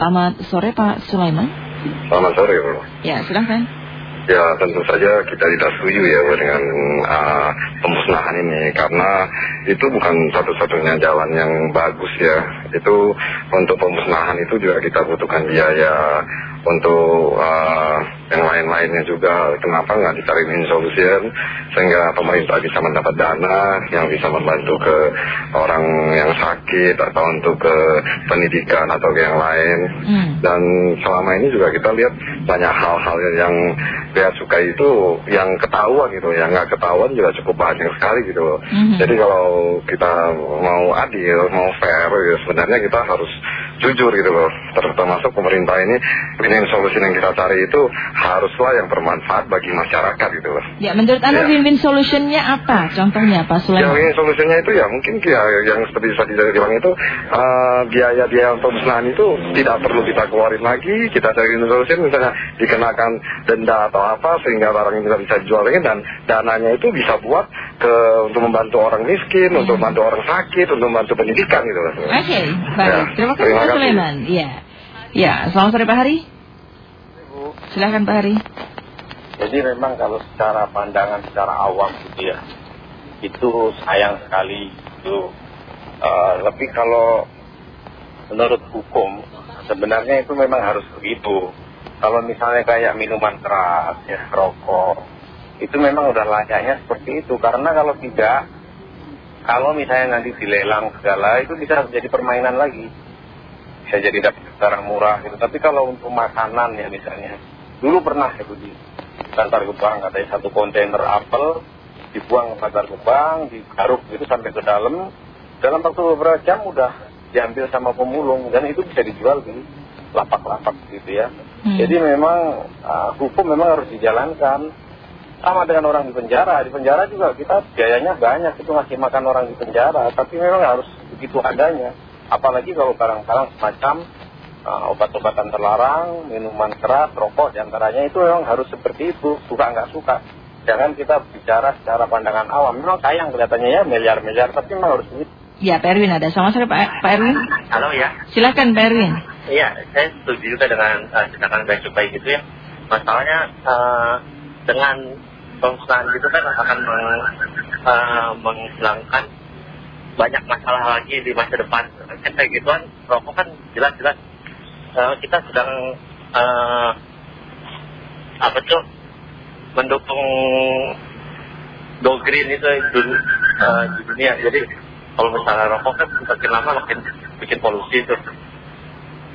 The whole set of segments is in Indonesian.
Selamat sore Pak Sulaiman. Selamat sore Bu. Ya, silahkan. Ya tentu saja kita tidak setuju ya Bu, dengan uh, pemusnahan ini karena itu bukan satu-satunya jalan yang bagus ya. Itu untuk pemusnahan itu juga kita butuhkan biaya untuk uh, yang lain-lainnya juga kenapa nggak dicari solution sehingga pemerintah bisa mendapat dana yang bisa membantu ke orang yang sakit atau untuk ke pendidikan atau ke yang lain Hmm. dan selama ini juga kita lihat banyak hal-hal yang bea cukai itu yang ketahuan gitu yang nggak ketahuan juga cukup banyak sekali gitu loh Mhm. jadi kalau kita mau adil mau fair ya sebenarnya kita harus jujur gitu loh Ter- termasuk pemerintah ini winning solution yang kita cari itu haruslah yang bermanfaat bagi masyarakat gitu loh Ya, menurut Anda Ya. win-win solutionnya apa? Contohnya Pak yang Sulaiman. ini solusinya itu ya mungkin ya yang seperti tadi saya bilang itu eh, biaya-biaya untuk pemusnahan itu tidak perlu kita keluarin lagi kita cari solusi misalnya dikenakan denda atau apa sehingga barang ini bisa dijual lagi dan dananya itu bisa buat ke untuk membantu orang miskin untuk membantu orang sakit untuk membantu pendidikan gitu loh Oke, baik. Ya, Terima kasih terima kasih. Sulaiman. Ya. Ya, selamat sore Pak Hari. Silahkan Pak Hari. Jadi memang kalau secara pandangan secara awam gitu ya, itu sayang sekali itu. Eh, lebih kalau menurut hukum sebenarnya itu memang harus begitu. Kalau misalnya kayak minuman keras, ya rokok, itu memang udah layaknya seperti itu. Karena kalau tidak, kalau misalnya nanti dilelang segala itu bisa jadi permainan lagi. Bisa jadi dapat barang murah gitu. Tapi kalau untuk makanan ya misalnya, dulu pernah ya Budi, Bantar Gebang katanya satu kontainer apel dibuang ke Bantar Gebang, digaruk gitu sampai ke dalam. Dalam waktu beberapa jam udah diambil sama pemulung dan itu bisa dijual di lapak-lapak gitu ya. Hmm. Jadi memang ah, hukum memang harus dijalankan. Sama dengan orang di penjara. Di penjara juga kita biayanya banyak itu ngasih makan orang di penjara. Tapi memang harus begitu adanya. Apalagi kalau barang-barang semacam ah, obat-obatan terlarang, minuman keras, rokok di antaranya itu memang harus seperti itu. Suka nggak suka. Jangan kita bicara secara pandangan awam. Memang sayang kelihatannya ya miliar-miliar. Tapi memang harus begitu. Ya, Pak Erwin ada. Selamat sore Pak, Pak Erwin. Halo ya, Silahkan Pak Erwin. iya saya setuju juga dengan uh, tindakan bea cukai gitu ya. Masalahnya eh, dengan pemusnahan gitu kan akan meng, eh, menghilangkan banyak masalah lagi di masa depan. Kan kayak gituan, rokok kan jelas-jelas eh, kita sedang eh, apa tuh mendukung go green itu di, eh, di dunia. Jadi kalau misalnya rokok kan makin lama makin bikin polusi itu.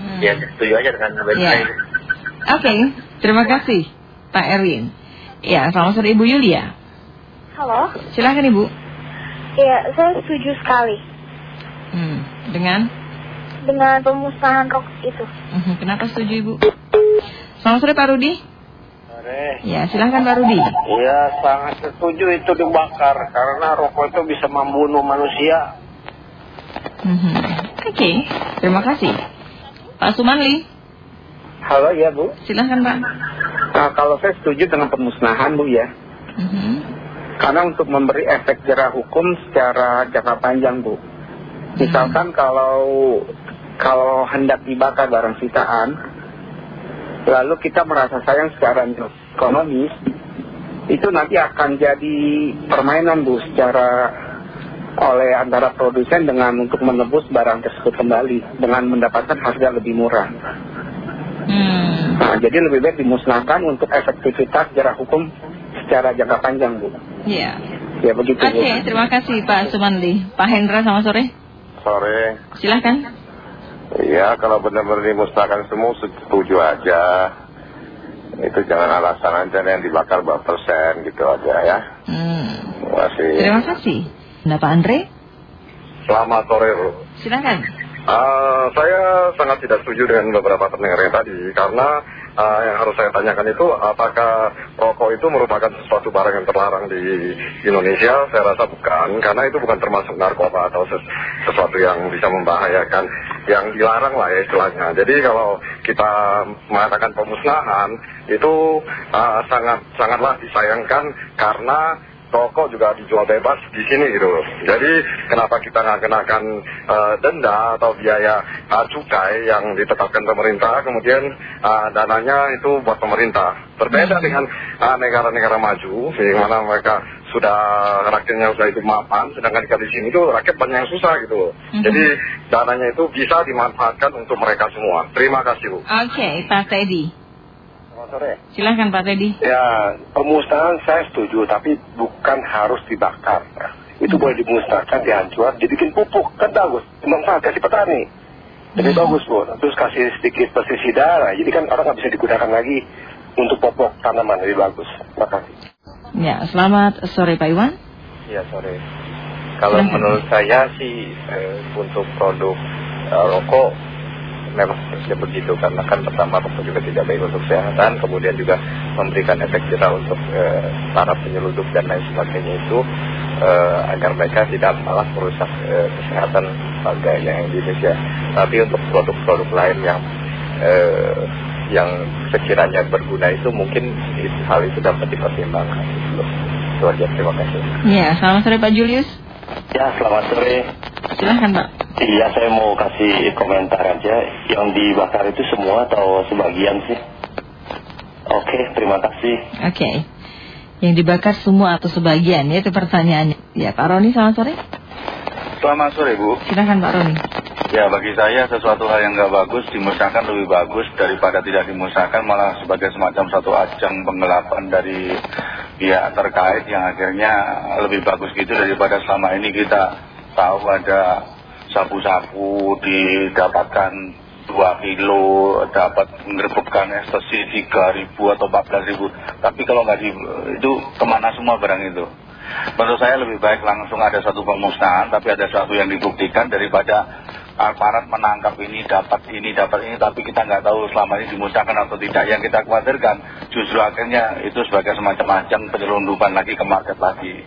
Hmm. Ya setuju aja dengan bea Ya. cukai. Oke, terima kasih Pak Erwin. Ya, selamat sore Ibu Yulia. Halo, Silahkan Ibu. Ya saya setuju sekali Hmm. Dengan? dengan pemusnahan rokok itu. Mhm, Kenapa setuju Ibu? Selamat sore Pak Rudi. Sore. Ya, silahkan Pak Rudi. Iya sangat setuju itu dibakar karena rokok itu bisa membunuh manusia. Mhm. Oke, terima kasih. Pak Sumanli, Halo ya Bu, silahkan Pak. nah, kalau saya setuju dengan pemusnahan Bu ya Mhm. Karena untuk memberi efek jerah hukum secara jangka panjang Bu Misalkan kalau kalau hendak dibakar barang sitaan Lalu kita merasa sayang secara ekonomis Itu nanti akan jadi permainan Bu secara oleh antara produsen dengan untuk menebus barang tersebut kembali dengan mendapatkan harga lebih murah. Hmm. Nah, jadi lebih baik dimusnahkan untuk efektivitas jerah hukum secara jangka panjang, Bu. Ya. Ya begitu, Oke, Bu. terima kasih Pak Sumanli. Pak Hendra, selamat sore. Sore. Silahkan. Iya, kalau benar-benar dimusnahkan semua setuju aja. Itu jangan alasan aja yang dibakar berapa persen gitu aja ya. Hmm. Terima kasih. Terima kasih. Nah, Pak Andre, selamat sore Bu. silahkan. Eh, saya sangat tidak setuju dengan beberapa pendengar yang tadi karena eh, yang harus saya tanyakan itu apakah rokok itu merupakan sesuatu barang yang terlarang di Indonesia? Saya rasa bukan karena itu bukan termasuk narkoba atau ses- sesuatu yang bisa membahayakan yang dilarang lah ya istilahnya. Jadi kalau kita mengatakan pemusnahan itu eh, sangat sangatlah disayangkan karena rokok juga dijual bebas di sini gitu. Jadi kenapa kita nggak kenakan uh, denda atau biaya uh, cukai yang ditetapkan pemerintah, kemudian uh, dananya itu buat pemerintah. Berbeda dengan negara-negara uh, maju, di mana mereka sudah rakyatnya sudah itu mapan, sedangkan di sini itu rakyat banyak yang susah gitu. -hmm. Jadi dananya itu bisa dimanfaatkan untuk mereka semua. Terima kasih Bu. Oke, okay, Pak Teddy. Sore. Silahkan Pak Teddy. Ya, pemusnahan saya setuju, tapi bukan harus dibakar. Itu boleh dimusnahkan, dihancur, dibikin pupuk, kan bagus. Manfaat kasih petani. Jadi hmm. bagus Bu. Terus kasih sedikit pestisida, nah, jadi kan orang nggak bisa digunakan lagi untuk popok tanaman, lebih bagus. Terima kasih. Ya, selamat sore Pak Iwan. Ya, sore. Kalau menurut saya sih eh, untuk produk eh, rokok memang harusnya begitu karena kan pertama rokok juga tidak baik untuk kesehatan, kemudian juga memberikan efek jerah untuk eh, para penyelundup dan lain sebagainya itu eh, agar mereka tidak malah merusak eh, kesehatan warga yang di Indonesia. Tapi untuk produk-produk lain yang eh, yang sekiranya berguna itu mungkin hal itu dapat dipertimbangkan. Itu aja, terima kasih. Ya, selamat sore Pak Julius. Ya, selamat sore. Silahkan Pak. Iya, saya mau kasih komentar aja. Yang dibakar itu semua atau sebagian sih? Oke, terima kasih. Oke. Yang dibakar semua atau sebagian, ya itu pertanyaannya. Ya, Pak Roni, selamat sore. Selamat sore, Bu. Silahkan Pak Roni. Ya bagi saya sesuatu hal yang nggak bagus dimusnahkan lebih bagus daripada tidak dimusnahkan malah sebagai semacam satu ajang penggelapan dari pihak terkait yang akhirnya lebih bagus gitu daripada selama ini kita tahu ada sapu-sapu didapatkan 2 kilo dapat mengerbukkan ekstasi 3 ribu atau 14 ribu tapi kalau nggak di, itu ke mana semua barang itu menurut saya lebih baik langsung ada satu pemusnahan tapi ada satu yang dibuktikan daripada aparat menangkap ini, dapat ini, dapat ini, tapi kita nggak tahu selama ini dimusnahkan atau tidak. Yang kita khawatirkan justru akhirnya itu sebagai semacam ajang penyelundupan lagi ke market lagi.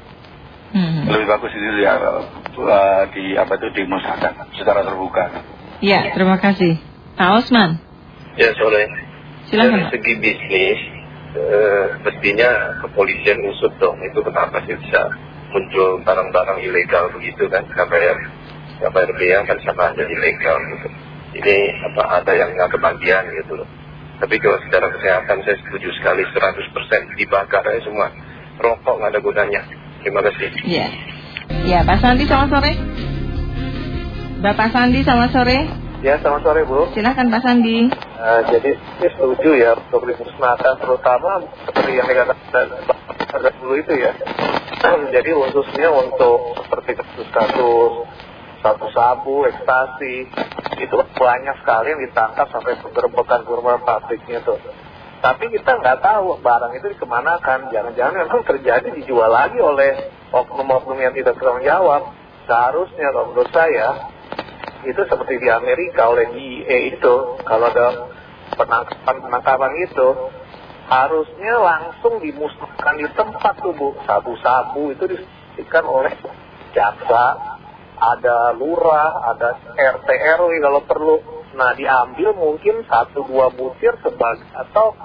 Hmm. Lebih bagus itu ya, uh, di apa itu dimusnahkan secara terbuka. Ya, terima kasih. Pak Osman. Ya, sore. Silakan. Dari segi bisnis, uh, mestinya kepolisian usut dong. Itu kenapa sih bisa muncul barang-barang ilegal begitu kan? KPR ya bayar biaya kan sama aja ilegal gitu ini apa ada yang nggak kebagian gitu loh tapi kalau secara kesehatan saya setuju sekali 100% dibakar aja semua rokok nggak ada gunanya terima kasih iya ya Pak Sandi selamat sore Bapak Sandi selamat sore Ya, selamat sore Bu. Silahkan Pak Sandi. Uh, jadi, saya setuju ya untuk dimusnahkan, terutama seperti yang dikatakan pada dulu itu ya. jadi khususnya untuk seperti kasus-kasus sabu-sabu, ekstasi, itu banyak sekali yang ditangkap sampai penggerbekan kurma pabriknya tuh. Tapi kita nggak tahu barang itu dikemanakan, jangan-jangan memang terjadi dijual lagi oleh oknum-oknum yang tidak bertanggung jawab. Seharusnya kalau menurut saya, itu seperti di Amerika oleh DEA itu, kalau ada penangkapan-penangkapan itu, harusnya langsung dimusnahkan di tempat tuh Bu. Sabu-sabu itu disediakan oleh jaksa ada lurah, ada RT RW kalau perlu. Nah diambil mungkin satu dua butir sebagai atau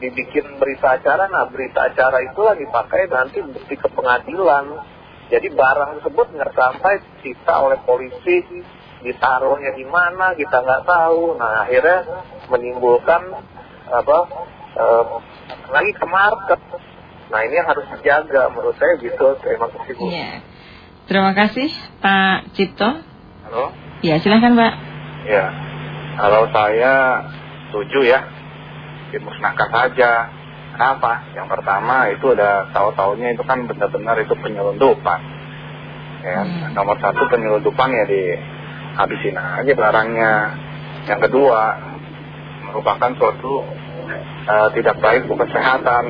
dibikin berita acara. Nah berita acara itulah dipakai nanti bukti ke pengadilan. Jadi barang tersebut nggak sampai kita oleh polisi ditaruhnya di mana kita nggak tahu. Nah akhirnya menimbulkan apa eh, lagi ke market. Nah ini yang harus dijaga menurut saya gitu. Terima kasih Bu. Yeah. Terima kasih Pak Cipto. Halo. Ya silahkan Pak. Ya, kalau saya setuju ya, dimusnahkan saja. Kenapa? Yang pertama itu udah tahu-tahunya itu kan benar-benar itu penyelundupan. Ya, hmm. nomor satu penyelundupan ya dihabisin aja barangnya. Yang kedua, merupakan suatu uh, tidak baik untuk kesehatan.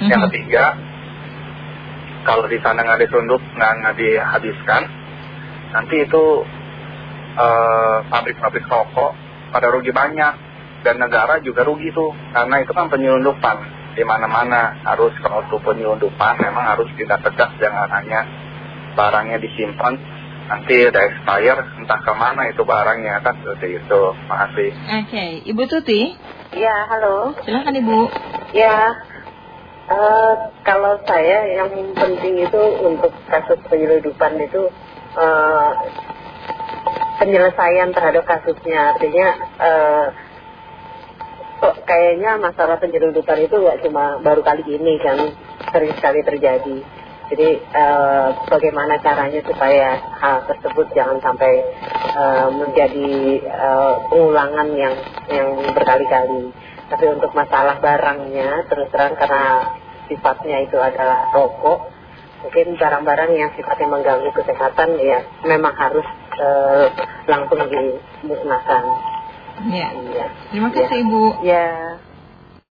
Yang hmm. ketiga, kalau di sana nggak disunduk nggak dihabiskan nanti itu eh, pabrik-pabrik uh, rokok pada rugi banyak dan negara juga rugi tuh karena itu kan penyelundupan. Di mana-mana harus kalau itu penyelundupan memang harus kita tegas jangan hanya barangnya disimpan nanti udah expire entah ke mana itu barangnya kan? Seperti itu. Makasih oke okay. Ibu Tuti? Ya halo. Silahkan Ibu. Ya Eh, kalau saya yang penting itu untuk kasus penyeludupan itu eh, penyelesaian terhadap kasusnya. Artinya eh, kok kayaknya masalah penyeludupan itu nggak cuma baru kali ini kan sering sekali terjadi. Jadi eh, bagaimana caranya supaya hal tersebut jangan sampai eh, menjadi eh, pengulangan yang yang berkali-kali. Tapi untuk masalah barangnya terus terang karena sifatnya itu adalah rokok mungkin barang-barang yang sifatnya mengganggu kesehatan ya memang harus langsung dimusnahkan Ya. Terima kasih Ya. Ibu. ya